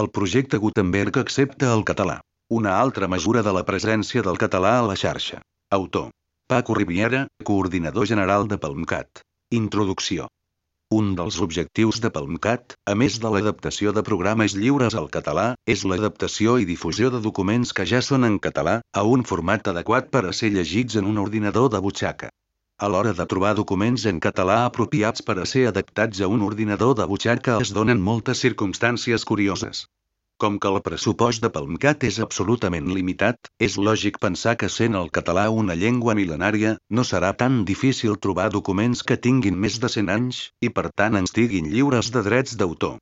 El projecte Gutenberg accepta el català. Una altra mesura de la presència del català a la xarxa. Autor. Paco Riviera, coordinador general de Palmcat. Introducció. Un dels objectius de Palmcat, a més de l'adaptació de programes lliures al català, és l'adaptació i difusió de documents que ja són en català, a un format adequat per a ser llegits en un ordinador de butxaca. A l'hora de trobar documents en català apropiats per a ser adaptats a un ordinador de butxaca es donen moltes circumstàncies curioses. Com que el pressupost de Palmcat és absolutament limitat, és lògic pensar que sent el català una llengua mil·lenària, no serà tan difícil trobar documents que tinguin més de 100 anys, i per tant ens estiguin lliures de drets d'autor.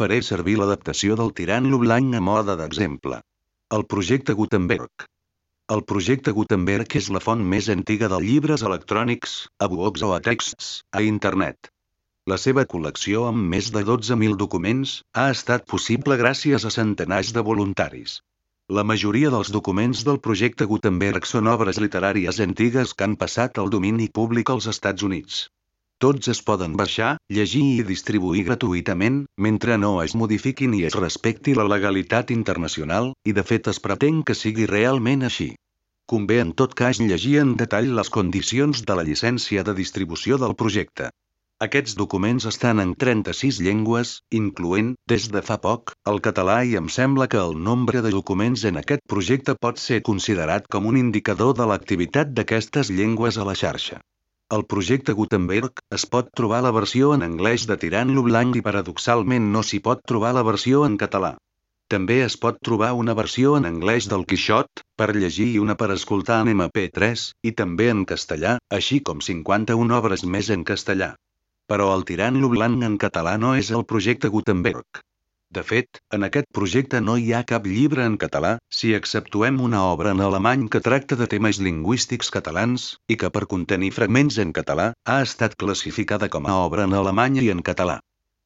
Faré servir l'adaptació del Tirant lo Blanc a moda d'exemple. El projecte Gutenberg. El projecte Gutenberg és la font més antiga de llibres electrònics, a blogs o a texts, a internet. La seva col·lecció amb més de 12.000 documents ha estat possible gràcies a centenars de voluntaris. La majoria dels documents del projecte Gutenberg són obres literàries antigues que han passat al domini públic als Estats Units. Tots es poden baixar, llegir i distribuir gratuïtament, mentre no es modifiquin i es respecti la legalitat internacional, i de fet es pretén que sigui realment així. Convé en tot cas llegir en detall les condicions de la llicència de distribució del projecte. Aquests documents estan en 36 llengües, incloent, des de fa poc, el català i em sembla que el nombre de documents en aquest projecte pot ser considerat com un indicador de l'activitat d'aquestes llengües a la xarxa. El projecte Gutenberg es pot trobar la versió en anglès de Tirant-lo Blanc i paradoxalment no s'hi pot trobar la versió en català. També es pot trobar una versió en anglès del Quixot, per llegir i una per escoltar en MP3, i també en castellà, així com 51 obres més en castellà. Però el tirant lo blanc en català no és el projecte Gutenberg. De fet, en aquest projecte no hi ha cap llibre en català, si exceptuem una obra en alemany que tracta de temes lingüístics catalans, i que per contenir fragments en català, ha estat classificada com a obra en alemany i en català.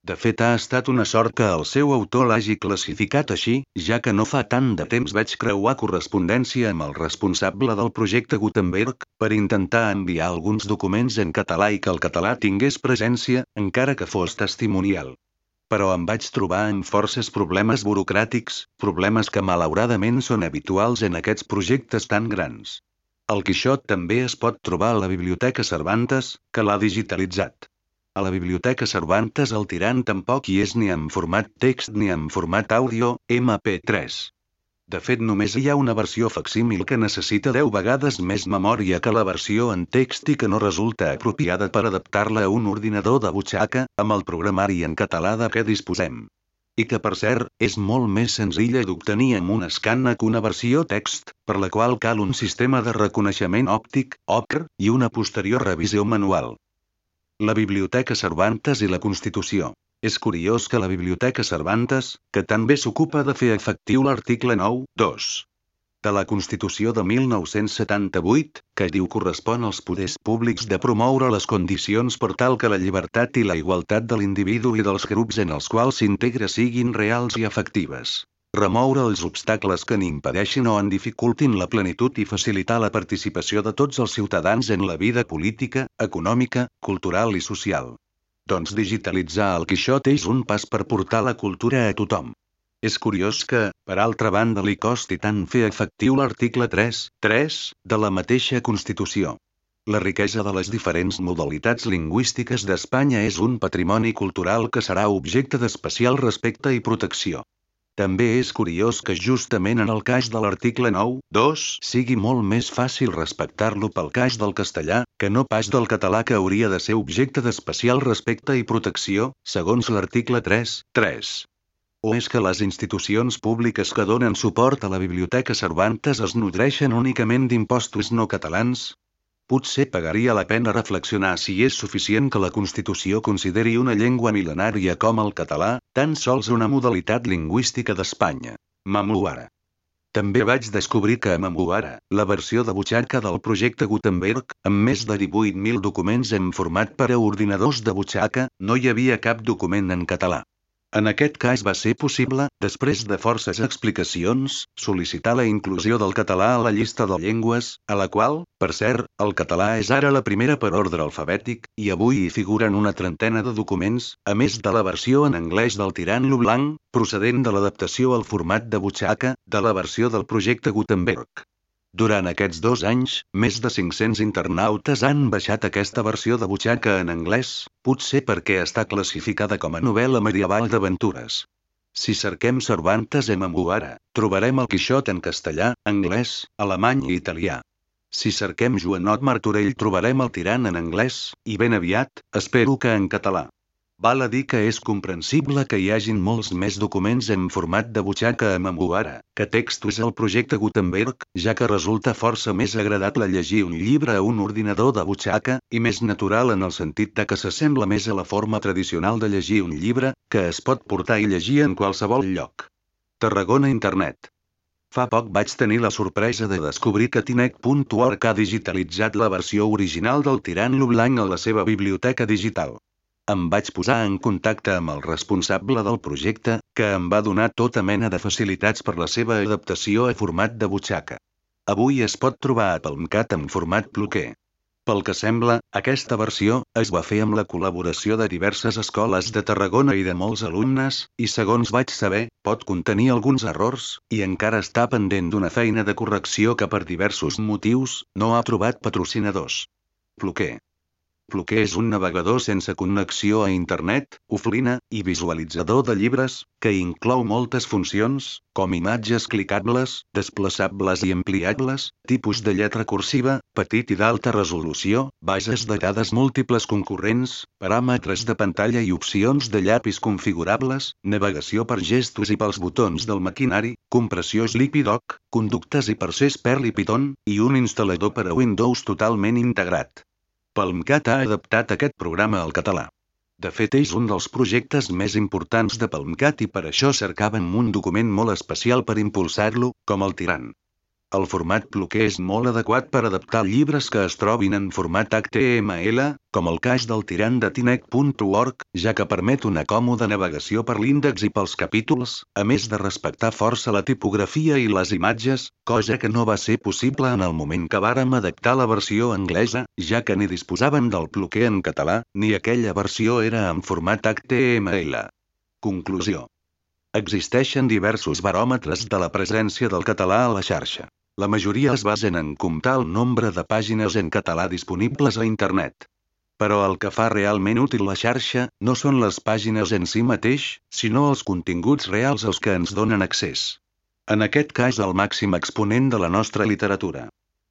De fet ha estat una sort que el seu autor l'hagi classificat així, ja que no fa tant de temps vaig creuar correspondència amb el responsable del projecte Gutenberg, per intentar enviar alguns documents en català i que el català tingués presència, encara que fos testimonial. Però em vaig trobar amb forces problemes burocràtics, problemes que malauradament són habituals en aquests projectes tan grans. El Quixot també es pot trobar a la Biblioteca Cervantes, que l'ha digitalitzat. A la Biblioteca Cervantes el tirant tampoc hi és ni en format text ni en format àudio, MP3. De fet només hi ha una versió facsímil que necessita 10 vegades més memòria que la versió en text i que no resulta apropiada per adaptar-la a un ordinador de butxaca, amb el programari en català de què disposem. I que per cert, és molt més senzilla d'obtenir amb un escana que una versió text, per la qual cal un sistema de reconeixement òptic, OCR, i una posterior revisió manual. La Biblioteca Cervantes i la Constitució. És curiós que la Biblioteca Cervantes, que també s'ocupa de fer efectiu l'article 9, 2 de la Constitució de 1978, que diu correspon als poders públics de promoure les condicions per tal que la llibertat i la igualtat de l'individu i dels grups en els quals s'integra siguin reals i efectives remoure els obstacles que n'impedeixin o en dificultin la plenitud i facilitar la participació de tots els ciutadans en la vida política, econòmica, cultural i social. Doncs digitalitzar el Quixot és un pas per portar la cultura a tothom. És curiós que, per altra banda li costi tant fer efectiu l'article 3, 3, de la mateixa Constitució. La riquesa de les diferents modalitats lingüístiques d'Espanya és un patrimoni cultural que serà objecte d'especial respecte i protecció. També és curiós que justament en el cas de l'article 9, 2, sigui molt més fàcil respectar-lo pel cas del castellà, que no pas del català que hauria de ser objecte d'especial respecte i protecció, segons l'article 3, 3. O és que les institucions públiques que donen suport a la Biblioteca Cervantes es nodreixen únicament d'impostos no catalans? Potser pagaria la pena reflexionar si és suficient que la Constitució consideri una llengua mil·lenària com el català, tan sols una modalitat lingüística d'Espanya. Mamuara. També vaig descobrir que a Mamuara, la versió de butxaca del projecte Gutenberg, amb més de 18.000 documents en format per a ordinadors de butxaca, no hi havia cap document en català. En aquest cas va ser possible, després de forces explicacions, sol·licitar la inclusió del català a la llista de llengües, a la qual, per cert, el català és ara la primera per ordre alfabètic, i avui hi figuren una trentena de documents, a més de la versió en anglès del Tirant lo Blanc, procedent de l'adaptació al format de butxaca, de la versió del projecte Gutenberg. Durant aquests dos anys, més de 500 internautes han baixat aquesta versió de butxaca en anglès, potser perquè està classificada com a novel·la medieval d'aventures. Si cerquem Cervantes en Mamuara, trobarem el Quixot en castellà, anglès, alemany i italià. Si cerquem Joanot Martorell trobarem el tirant en anglès, i ben aviat, espero que en català. Val a dir que és comprensible que hi hagin molts més documents en format de butxaca a Mamuara, que textos al projecte Gutenberg, ja que resulta força més agradable llegir un llibre a un ordinador de butxaca, i més natural en el sentit de que s'assembla més a la forma tradicional de llegir un llibre, que es pot portar i llegir en qualsevol lloc. Tarragona Internet. Fa poc vaig tenir la sorpresa de descobrir que Tinec.org ha digitalitzat la versió original del Tirant lo Blanc a la seva biblioteca digital. Em vaig posar en contacte amb el responsable del projecte, que em va donar tota mena de facilitats per la seva adaptació a format de butxaca. Avui es pot trobar a Palmcat en format bloquer. Pel que sembla, aquesta versió es va fer amb la col·laboració de diverses escoles de Tarragona i de molts alumnes, i segons vaig saber, pot contenir alguns errors, i encara està pendent d'una feina de correcció que per diversos motius no ha trobat patrocinadors. Bloquer. Pluquer és un navegador sense connexió a internet, oflina i visualitzador de llibres, que inclou moltes funcions, com imatges clicables, desplaçables i ampliables, tipus de lletra cursiva, petit i d'alta resolució, bases de dades múltiples concurrents, paràmetres de pantalla i opcions de llapis configurables, navegació per gestos i pels botons del maquinari, compressió Sleepy.doc, conductes i procés Perl i Python, i un instal·lador per a Windows totalment integrat. Palmcat ha adaptat aquest programa al català. De fet és un dels projectes més importants de Palmcat i per això cercàvem un document molt especial per impulsar-lo, com el tirant. El format bloquer és molt adequat per adaptar llibres que es trobin en format HTML, com el cas del tirant de tinec.org, ja que permet una còmoda navegació per l'índex i pels capítols, a més de respectar força la tipografia i les imatges, cosa que no va ser possible en el moment que vàrem adaptar la versió anglesa, ja que ni disposàvem del bloquer en català, ni aquella versió era en format HTML. Conclusió. Existeixen diversos baròmetres de la presència del català a la xarxa. La majoria es basen en comptar el nombre de pàgines en català disponibles a internet. Però el que fa realment útil la xarxa, no són les pàgines en si mateix, sinó els continguts reals als que ens donen accés. En aquest cas el màxim exponent de la nostra literatura.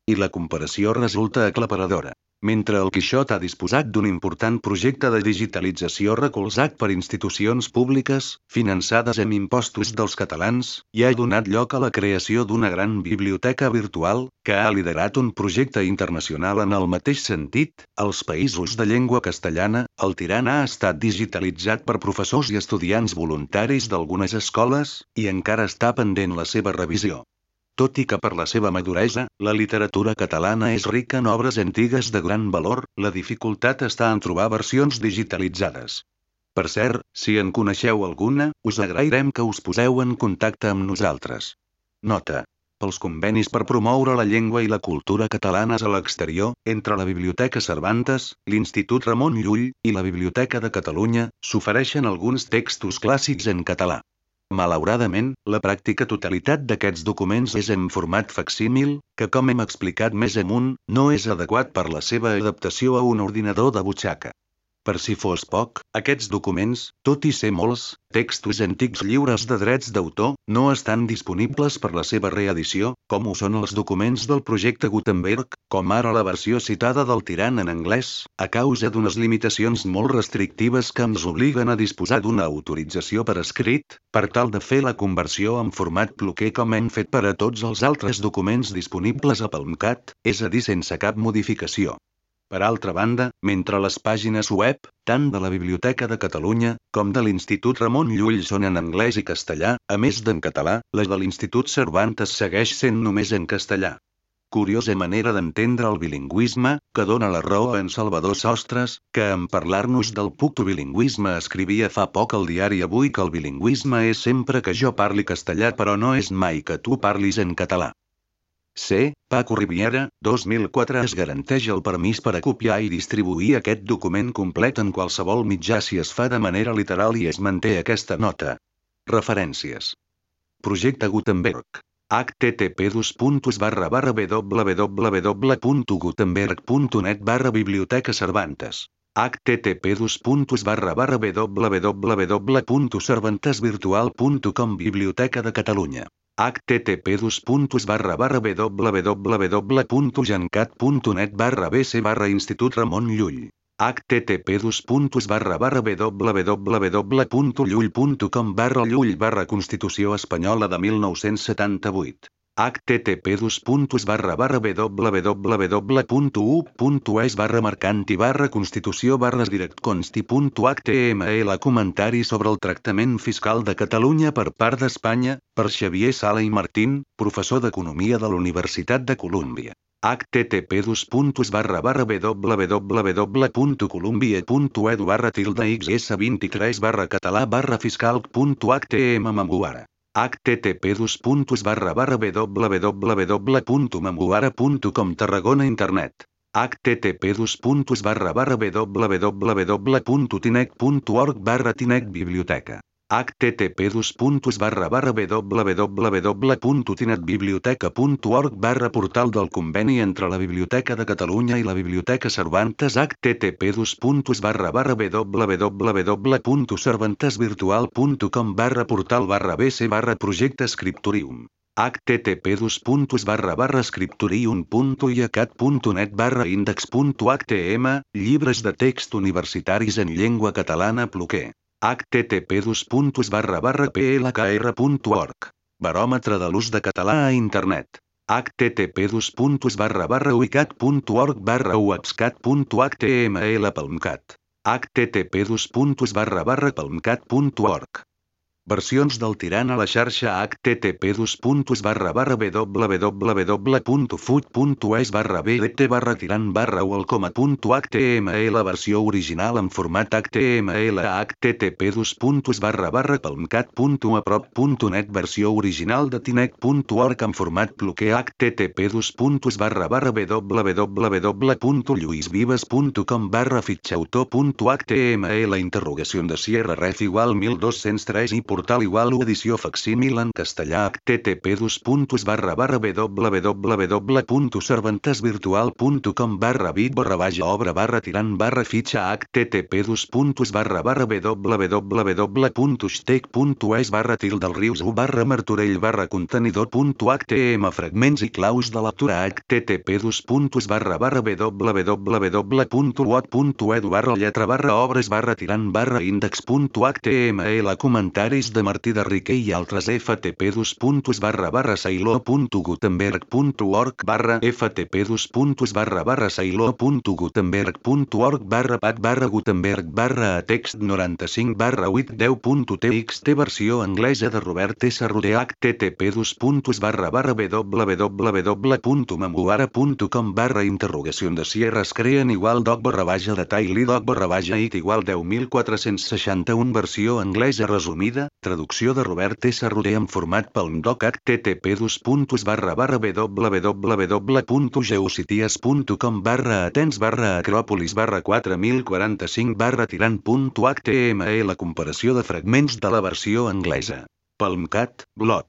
I la comparació resulta aclaparadora. Mentre el Quixot ha disposat d'un important projecte de digitalització recolzat per institucions públiques, finançades amb impostos dels catalans, i ha donat lloc a la creació d'una gran biblioteca virtual, que ha liderat un projecte internacional en el mateix sentit, als països de llengua castellana, el Tirant ha estat digitalitzat per professors i estudiants voluntaris d'algunes escoles, i encara està pendent la seva revisió. Tot i que per la seva maduresa, la literatura catalana és rica en obres antigues de gran valor, la dificultat està en trobar versions digitalitzades. Per cert, si en coneixeu alguna, us agrairem que us poseu en contacte amb nosaltres. Nota. Pels convenis per promoure la llengua i la cultura catalanes a l'exterior, entre la Biblioteca Cervantes, l'Institut Ramon Llull i la Biblioteca de Catalunya, s'ofereixen alguns textos clàssics en català. Malauradament, la pràctica totalitat d'aquests documents és en format facsímil, que com hem explicat més amunt, no és adequat per la seva adaptació a un ordinador de butxaca. Per si fos poc, aquests documents, tot i ser molts, textos antics lliures de drets d'autor, no estan disponibles per la seva reedició, com ho són els documents del projecte Gutenberg, com ara la versió citada del tirant en anglès, a causa d'unes limitacions molt restrictives que ens obliguen a disposar d'una autorització per escrit, per tal de fer la conversió en format bloquer com hem fet per a tots els altres documents disponibles a Palmcat, és a dir sense cap modificació. Per altra banda, mentre les pàgines web, tant de la Biblioteca de Catalunya, com de l'Institut Ramon Llull són en anglès i castellà, a més d'en català, la de l'Institut Cervantes segueix sent només en castellà. Curiosa manera d'entendre el bilingüisme, que dona la raó en Salvador Sostres, que en parlar-nos del pucto bilingüisme escrivia fa poc al diari Avui que el bilingüisme és sempre que jo parli castellà però no és mai que tu parlis en català. C. Paco Riviera, 2004 es garanteix el permís per a copiar i distribuir aquest document complet en qualsevol mitjà si es fa de manera literal i es manté aquesta nota. Referències. Projecte Gutenberg http barra barra www.gutenberg.net barra Biblioteca Cervantes http barra barra www.cervantesvirtual.com Biblioteca de Catalunya http barra barra www.gencat.net barra bc barra Institut Ramon Llull http barra barra www.llull.com barra Llull barra Constitució Espanyola de 1978 http barra barra www.u.es barra mercanti barra constitució barra directconsti.html comentari sobre el tractament fiscal de Catalunya per part d'Espanya, per Xavier Sala i Martín, professor d'Economia de la Universitat de Colúmbia http barra barra www.columbia.edu barra tilde xs23 barra català barra http barra barra www.memoara.com Tarragona Internet http barra barra www.tinec.org barra tinec biblioteca http barra barra www.tinetbiblioteca.org barra portal del conveni entre la Biblioteca de Catalunya i la Biblioteca Cervantes http barra barra www.cervantesvirtual.com barra portal barra bc barra projecte scriptorium http barra barra scriptorium.iacat.net barra llibres de text universitaris en llengua catalana Ploquer http plkr.org. Baròmetre de l'ús de català a internet. http uicat.org barra uapscat.html palmcat. http palmcat.org. Versions del tirant a la xarxa http www.food.es barra bt barra tirant barra welcome.html versió original en format html http barra barra palmcat.uaprop.net versió original de tinec.org en format bloquer http barra barra www.lluisvives.com barra fitxautor.html interrogació de Sierra Ref igual 1203 i portal igual u edició facsímil en castellà http barra bit barra baix obra barra tirant barra fitxa http barra barra www.stec.es barra til del rius u barra martorell barra contenidor.htm fragments i claus de lectura http barra barra www.uot.edu barra lletra barra obres barra tirant barra index.html comentaris de Martí de Riquer i altres ftp barra barra sailor.gutenberg.org barra ftp barra barra sailor.gutenberg.org barra pat barra gutenberg barra a text 95 barra 810.txt versió anglesa de Robert S. Roder http barra barra www.memoara.com barra interrogació de Sierra es creen igual doc barra baja de Taili doc barra baja it igual 10.461 versió anglesa resumida Traducció de Robert S. Roder en format palmdoc http barra barra www.geocities.com barra acròpolis barra 4045 barra tirant.html comparació de fragments de la versió anglesa. Palmcat, blog.